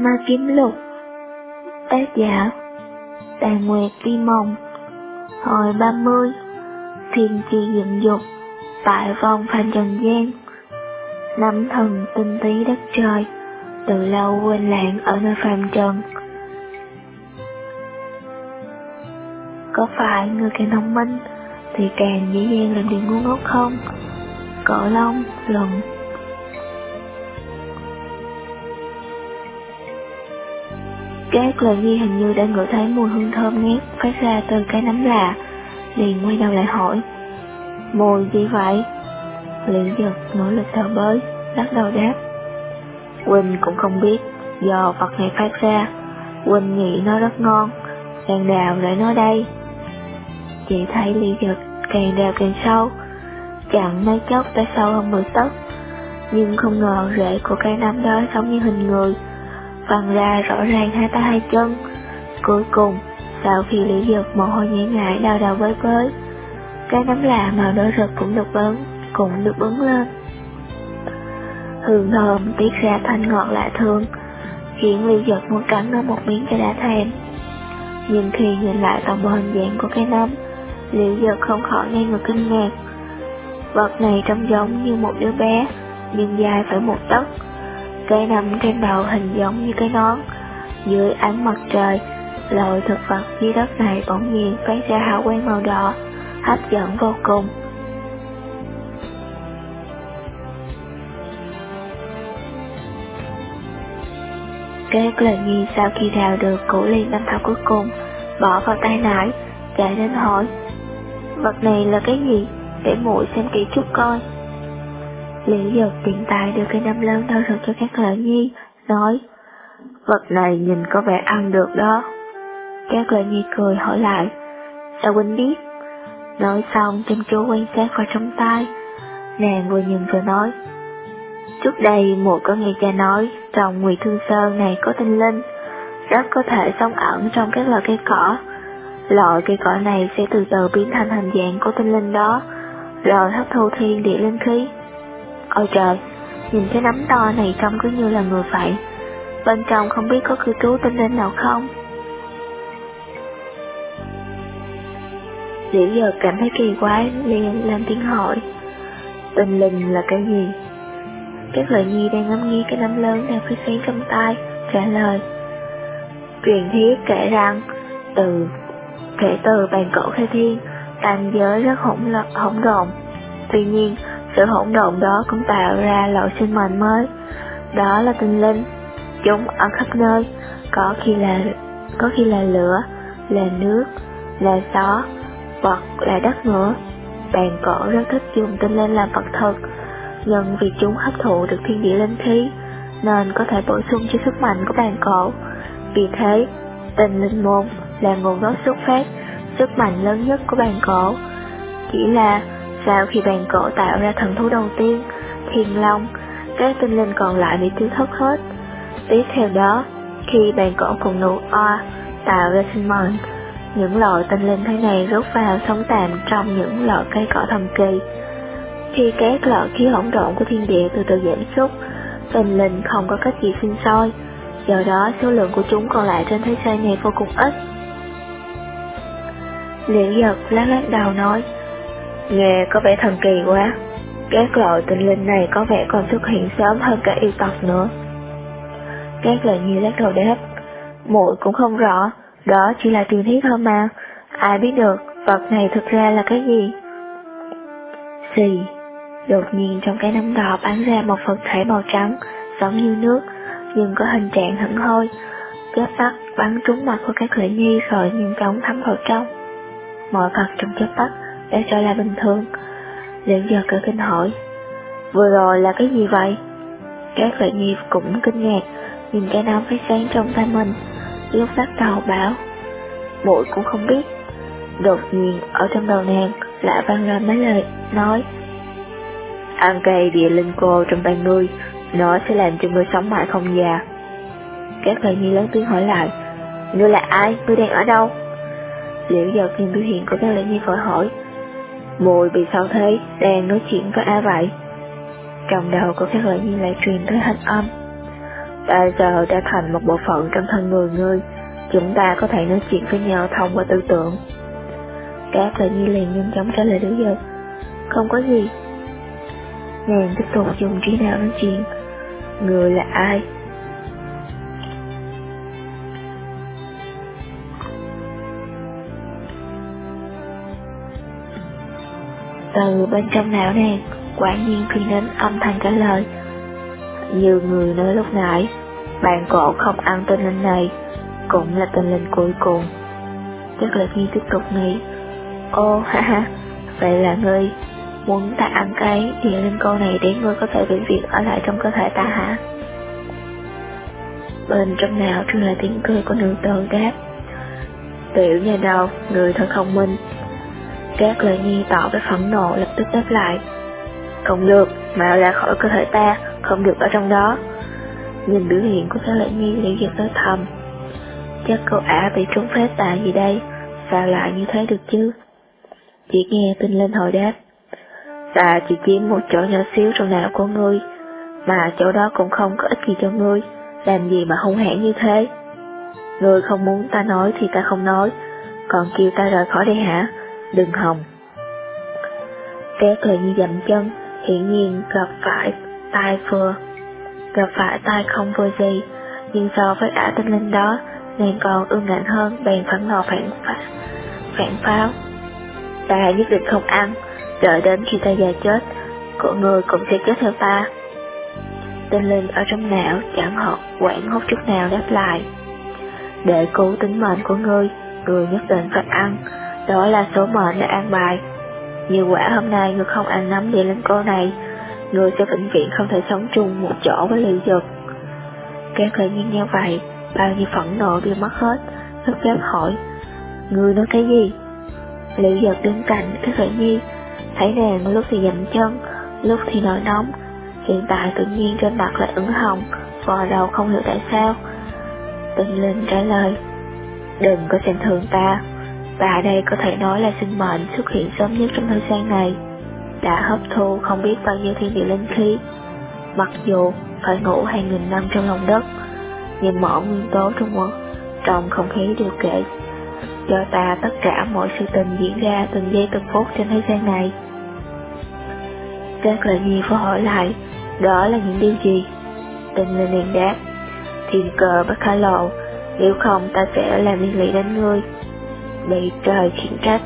Ma Kiếm Lục Tác giả Tàn Nguyệt Vi Mộng Hồi 30 Thiên trì dựng dục Tại vòng phan trần gian Nắm thần tinh tí đất trời Từ lâu quên lãng ở nơi phàm trần Có phải người càng thông minh Thì càng dễ dàng làm điều ngu ngốc không? Cỏ lông, luận Các lời nghi hình như đã ngửi thấy mùi hương thơm ngát phát ra từ cái nấm lạ, liền quay đầu lại hỏi. Mùi gì vậy? Liễu giật nỗ lực thở bới, lắc đầu đáp. Quỳnh cũng không biết, do vật này phát ra, Quỳnh nghĩ nó rất ngon, càng đào lại nó đây. Chị thấy liễu giật càng đào càng sâu, chẳng mấy chốc đã sâu hơn 10 tấc, nhưng không ngờ rễ của cây nấm đó giống như hình người, văng ra rõ ràng hai tay hai chân. Cuối cùng, sau khi lý dược mồ hôi nhễ ngại đau đầu với với, cái nấm lạ màu đỏ rực cũng được bấn, cũng được bấn lên. Hương thơm tiết ra thanh ngọt lạ thương, khiến lý giật muốn cắn nó một miếng cho đã thèm. Nhưng khi nhìn lại toàn bộ hình dạng của cái nấm, liệu giật không khỏi ngay người kinh ngạc. Vật này trông giống như một đứa bé, nhưng dài phải một tấc, Cây nằm trên đầu hình giống như cái nón. Dưới ánh mặt trời, loại thực vật dưới đất này bỗng nhiên phát ra hào quang màu đỏ, hấp dẫn vô cùng. Các lời nghi sau khi đào được củ ly năm thảo cuối cùng, bỏ vào tay nải, chạy đến hỏi, vật này là cái gì, để muội xem kỹ chút coi. Lý giật tiện tài đưa cái nắm lớn đau rực cho các lợi nhi, nói, vật này nhìn có vẻ ăn được đó. Các lợi nhi cười hỏi lại, sao huynh biết? Nói xong chăm chú quan sát vào trong tay, nàng vừa nhìn vừa nói, Trước đây một có nghe cha nói, trong nguyễn Thương Sơn này có tinh linh, rất có thể sống ẩn trong các loại cây cỏ. Loại cây cỏ này sẽ từ từ biến thành hình dạng của tinh linh đó, rồi hấp thu thiên địa linh khí. Ôi trời, nhìn cái nắm to này trông cứ như là người vậy. Bên trong không biết có cư trú tinh linh nào không? Liễu giờ cảm thấy kỳ quái, liền lên tiếng hỏi. Tinh linh là cái gì? Các lợi nhi đang ngắm nghi cái nắm lớn đang phía sáng trong tay, trả lời. Truyền thiết kể rằng, từ kể từ bàn cổ khai thiên, tam giới rất hỗn hỗn độn. Tuy nhiên, sự hỗn độn đó cũng tạo ra loại sinh mệnh mới. Đó là tinh linh. Chúng ở khắp nơi, có khi là có khi là lửa, là nước, là gió, vật là đất nữa. Bàn cổ rất thích dùng tinh linh làm vật thực, nhưng vì chúng hấp thụ được thiên địa linh khí, nên có thể bổ sung cho sức mạnh của bàn cổ. Vì thế, tinh linh môn là nguồn gốc xuất phát, sức mạnh lớn nhất của bàn cổ. Chỉ là sau khi bàn cổ tạo ra thần thú đầu tiên, thiên long, các tinh linh còn lại bị tiêu thất hết. Tiếp theo đó, khi bàn cổ cùng nụ oa tạo ra sinh mệnh, những loại tinh linh thế này rút vào sống tạm trong những loại cây cỏ thần kỳ. Khi các loại khí hỗn độn của thiên địa từ từ giảm sút, tinh linh không có cách gì sinh sôi, do đó số lượng của chúng còn lại trên thế giới này vô cùng ít. Liễu giật lát lát đầu nói, Nghe có vẻ thần kỳ quá. Các loại tinh linh này có vẻ còn xuất hiện sớm hơn cả yêu tộc nữa. Các lời như lắc đầu đáp. muội cũng không rõ, đó chỉ là truyền thuyết thôi mà. Ai biết được vật này thực ra là cái gì? Xì, đột nhiên trong cái nắm đỏ bắn ra một vật thể màu trắng, giống như nước, nhưng có hình trạng hẳn hôi. Chớp tắt bắn trúng mặt của các lệ nhi rồi nhanh chóng thấm vào trong. Mọi vật trong chớp tắt đã trở lại bình thường. Liệu giờ cửa kinh hỏi, vừa rồi là cái gì vậy? Các vệ nhi cũng kinh ngạc, nhìn cái nắm phát sáng trong tay mình, lúc bắt đầu bảo, muội cũng không biết. Đột nhiên ở trong đầu nàng lại vang ra mấy lời nói, ăn cây địa linh cô trong tay ngươi, nó sẽ làm cho ngươi sống mãi không già. Các vệ nhi lớn tiếng hỏi lại, ngươi là ai, ngươi đang ở đâu? Liễu giờ nhìn biểu hiện của các lợi nhi vội hỏi, Mùi bị sao thế, đang nói chuyện với ai vậy? Trong đầu của các lợi như lại truyền tới thanh âm. Ta giờ đã thành một bộ phận trong thân người ngươi, chúng ta có thể nói chuyện với nhau thông qua tư tưởng. Các lời như liền nhanh chóng trả lời đứa giờ. Không có gì. Nàng tiếp tục dùng trí não nói chuyện. Người là ai? Từ bên trong não nàng, quả nhiên truyền đến âm thanh trả lời. Như người nói lúc nãy, bạn cổ không ăn tinh linh này, cũng là tinh linh cuối cùng. Chắc là Nhi tiếp tục nghĩ, ô ha ha, vậy là ngươi muốn ta ăn cái địa linh cô này để ngươi có thể vĩnh viễn ở lại trong cơ thể ta hả? Bên trong não truyền là tiếng cười của nữ tử đáp, tiểu nhà đầu, người thật thông minh, các lời nhi tỏ với phẫn nộ lập tức đáp lại. Không được, mà ra khỏi cơ thể ta, không được ở trong đó. Nhìn biểu hiện của các lợi nhi liễu giật nói thầm. Chắc cậu ả bị trúng phép tà gì đây, sao lại như thế được chứ? Chỉ nghe tinh lên hồi đáp. Ta chỉ chiếm một chỗ nhỏ xíu trong não của ngươi, mà chỗ đó cũng không có ích gì cho ngươi, làm gì mà hung hãn như thế. Ngươi không muốn ta nói thì ta không nói, còn kêu ta rời khỏi đây hả? Đừng hòng. Kẻ cười như dậm chân, hiển nhiên gặp phải tai vừa. Gặp phải tai không vừa gì, nhưng so với ả tinh linh đó, nàng còn ương ngạnh hơn bèn phẫn nộ phản phá, phản pháo. Ta nhất định không ăn, đợi đến khi ta già chết, của người cũng sẽ chết theo ta. Tinh linh ở trong não chẳng họ quảng hốt chút nào đáp lại. Để cứu tính mệnh của ngươi, người nhất định phải ăn, đó là số mệnh đã an bài. Như quả hôm nay người không ăn nắm địa linh cô này, người sẽ vĩnh viễn không thể sống chung một chỗ với Lý Dực. Các lời nhiên như vậy, bao nhiêu phẫn nộ đều mất hết, gấp gáp hỏi, người nói cái gì? Liễu dực đứng cạnh các lợi nhi, thấy nàng lúc thì dậm chân, lúc thì nổi nóng, hiện tại tự nhiên trên mặt lại ửng hồng, vò đầu không hiểu tại sao. tình Linh trả lời, đừng có xem thường ta, và đây có thể nói là sinh mệnh xuất hiện sớm nhất trong thời gian này, đã hấp thu không biết bao nhiêu thiên địa linh khí. Mặc dù phải ngủ hàng nghìn năm trong lòng đất, nhưng mọi nguyên tố trong một trong không khí đều kệ cho ta tất cả mọi sự tình diễn ra từng giây từng phút trên thế gian này. Các lời nhi phải hỏi lại, đó là những điều gì? Tình linh liền đáp, thiên cờ bất khả lộ, nếu không ta sẽ làm liên lụy đến ngươi bị trời khiển trách,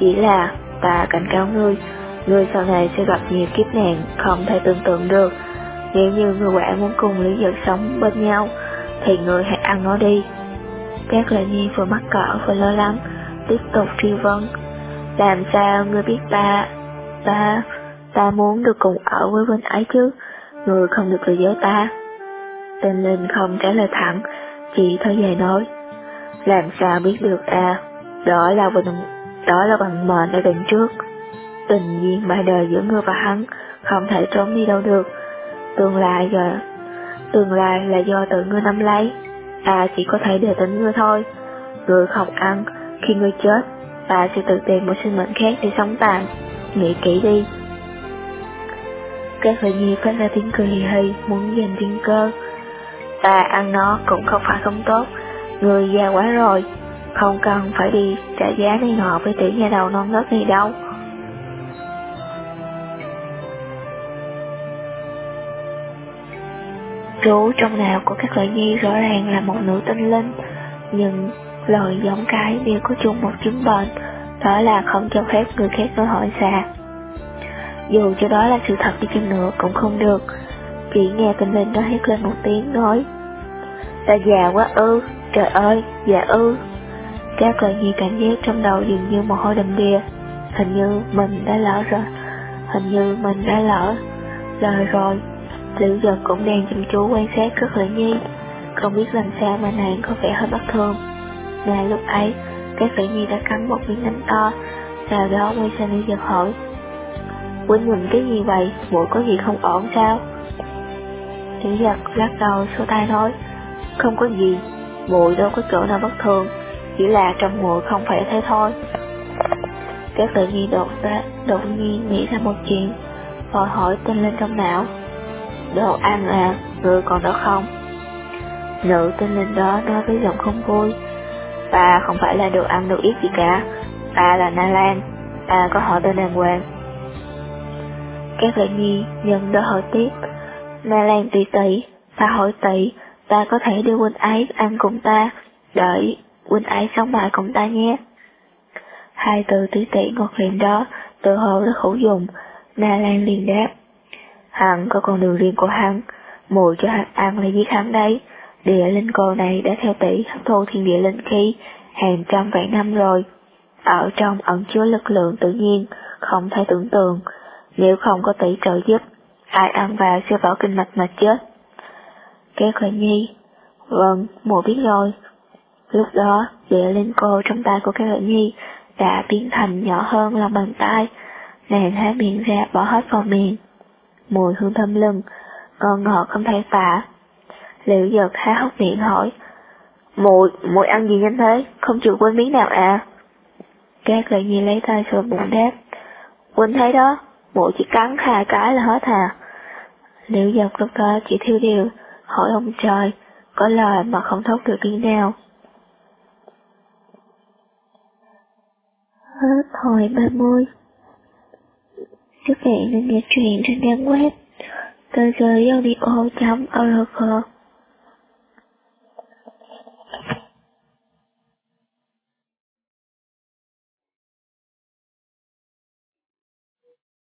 chỉ là ta cảnh cáo ngươi, ngươi sau này sẽ gặp nhiều kiếp nạn không thể tưởng tượng được. Nếu như ngươi quả muốn cùng Lý Giật sống bên nhau, thì ngươi hãy ăn nó đi. Các lời nhi vừa mắc cỡ vừa lo lắng, tiếp tục truy vấn. Làm sao ngươi biết ta, ta, ta muốn được cùng ở với bên ấy chứ, ngươi không được lừa dối ta. Tên Linh không trả lời thẳng, chỉ thở dài nói. Làm sao biết được à, đó là vận đó là vận mệnh đã định trước. Tình duyên ba đời giữa ngươi và hắn không thể trốn đi đâu được. Tương lai giờ tương lai là do tự ngươi nắm lấy. Ta chỉ có thể để tính ngươi thôi. Ngươi không ăn, khi ngươi chết, ta sẽ tự tìm một sinh mệnh khác để sống tạm. Nghĩ kỹ đi. Các hội nhi phát ra tiếng cười hì hì, muốn giành thiên cơ. Ta ăn nó cũng không phải không tốt, người già quá rồi, không cần phải đi trả giá đi ngọ với tiểu nhà đầu non nớt này đâu. Trú trong nào của các loại nhi rõ ràng là một nữ tinh linh, nhưng lời giống cái đều có chung một chứng bệnh, đó là không cho phép người khác nói hỏi xa. Dù cho đó là sự thật đi chăng nữa cũng không được, chỉ nghe tinh linh đó hét lên một tiếng nói, ta già quá ư, trời ơi, già ư. Các lời nhi cảm giác trong đầu dường như một hôi đầm đìa, hình như mình đã lỡ rồi, hình như mình đã lỡ lời rồi. Lữ giật cũng đang chăm chú quan sát rất lợi nhi, không biết làm sao mà nàng có vẻ hơi bất thường. Ngay lúc ấy, các lợi nhi đã cắn một miếng đánh to, sau đó quay sang Lữ giật hỏi. Quýnh nhìn cái gì vậy, mũi có gì không ổn sao? Liễu giật lắc đầu xua tay nói, không có gì, mũi đâu có chỗ nào bất thường, chỉ là trong mũi không phải thế thôi. Các tự nhiên đột ra, đột nhiên nghĩ ra một chuyện, vội hỏi tên lên trong não. Đồ ăn à, người còn đó không? Nữ tên lên đó nói với giọng không vui. Ta không phải là đồ ăn đồ ít gì cả. Ta là Na Lan. Ta có họ tên đàng hoàng. Các lệ nhi nhận đó hỏi tiếp. Na Lan tỷ tỷ, ta hỏi tỷ, ta có thể đưa huynh ấy ăn cùng ta, đợi huynh ấy sống mãi cùng ta nhé. Hai từ tỷ tỷ ngọt liệm đó, tự hồ rất hữu dụng, Na Lan liền đáp. Hắn có con đường riêng của hắn, mùi cho hắn ăn là giết hắn đấy. Địa linh cô này đã theo tỷ hấp thu thiên địa linh khí hàng trăm vạn năm rồi. Ở trong ẩn chứa lực lượng tự nhiên, không thể tưởng tượng. Nếu không có tỷ trợ giúp, ai ăn vào sẽ vỡ kinh mạch mà chết. Kéo khởi nhi, vâng, mùa biết rồi. Lúc đó, dĩa linh cô trong tay của các khởi nhi đã biến thành nhỏ hơn lòng bàn tay, nàng há miệng ra bỏ hết vào miệng. Mùi hương thơm lưng, ngon ngọt không thể tả. Liệu giật há hốc miệng hỏi, mùi, mùi ăn gì nhanh thế, không chịu quên miếng nào à? Các lợi nhi lấy tay sờ bụng đáp, quên thấy đó, mùi chỉ cắn hai cái là hết à. Liệu giật lúc đó chỉ thiêu điều, hỏi ông trời, có lời mà không thốt được tiếng nào. Hết hồi 30 Các bạn nên nghe truyện trên trang web tờ giới audio.org